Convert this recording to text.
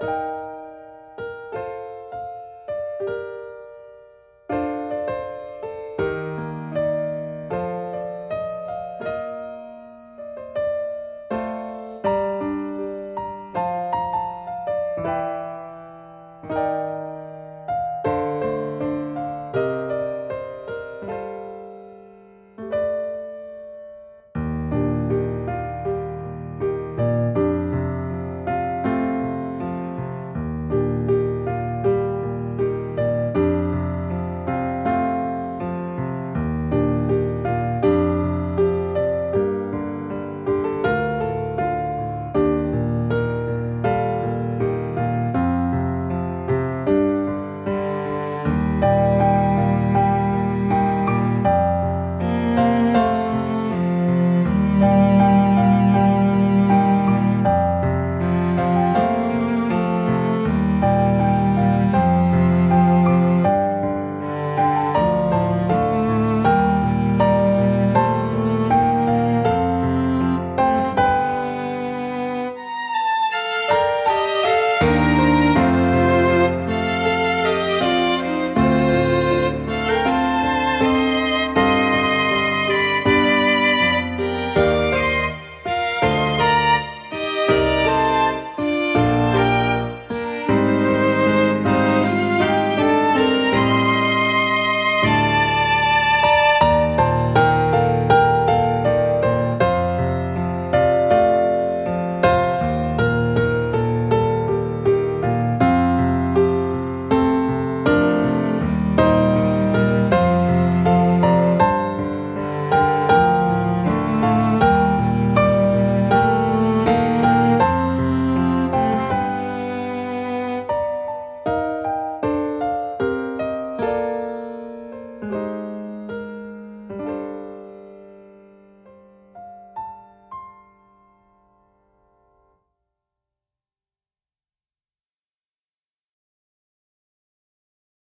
you